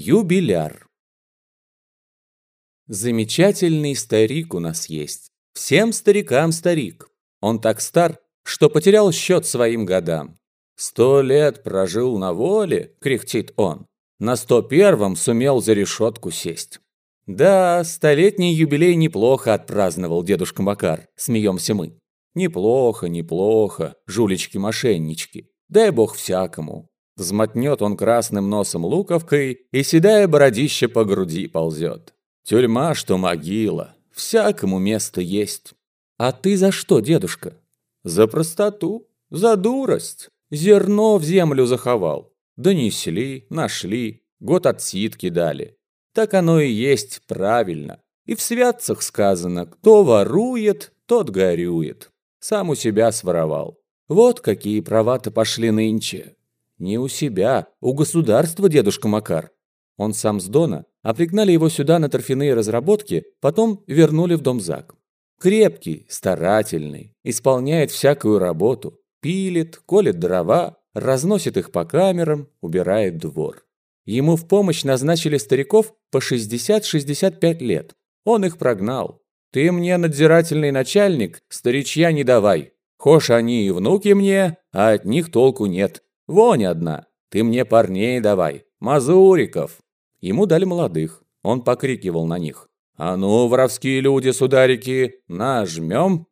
Юбиляр. Замечательный старик у нас есть. Всем старикам старик. Он так стар, что потерял счет своим годам. Сто лет прожил на воле, кряхтит он. На сто первом сумел за решетку сесть. Да, столетний юбилей неплохо отпраздновал дедушка Макар, смеемся мы. Неплохо, неплохо, жулечки-мошеннички. Дай бог всякому. Взмотнет он красным носом луковкой, и седая бородище по груди ползет. Тюрьма, что могила, всякому место есть. А ты за что, дедушка? За простоту, за дурость. Зерно в землю заховал. Донесли, нашли, год отсидки дали. Так оно и есть правильно. И в святцах сказано, кто ворует, тот горюет. Сам у себя своровал. Вот какие права-то пошли нынче. Не у себя, у государства дедушка Макар. Он сам с Дона, а пригнали его сюда на торфяные разработки, потом вернули в дом ЗАГ. Крепкий, старательный, исполняет всякую работу. Пилит, колет дрова, разносит их по камерам, убирает двор. Ему в помощь назначили стариков по 60-65 лет. Он их прогнал. «Ты мне надзирательный начальник, старичья не давай. Хошь они и внуки мне, а от них толку нет. Вонь одна. Ты мне парней давай. Мазуриков. Ему дали молодых. Он покрикивал на них. «А ну, воровские люди, сударики, нажмем!»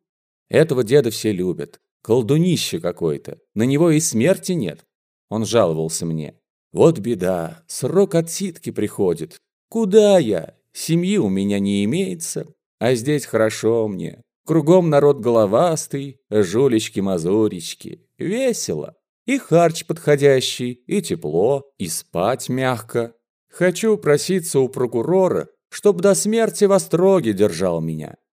Этого деда все любят. Колдунище какой-то. На него и смерти нет. Он жаловался мне. «Вот беда, срок отсидки приходит. Куда я? Семьи у меня не имеется. А здесь хорошо мне. Кругом народ головастый, жулечки-мазурички. Весело. И харч подходящий, и тепло, и спать мягко. Хочу проситься у прокурора, чтоб до смерти в остроге держал меня.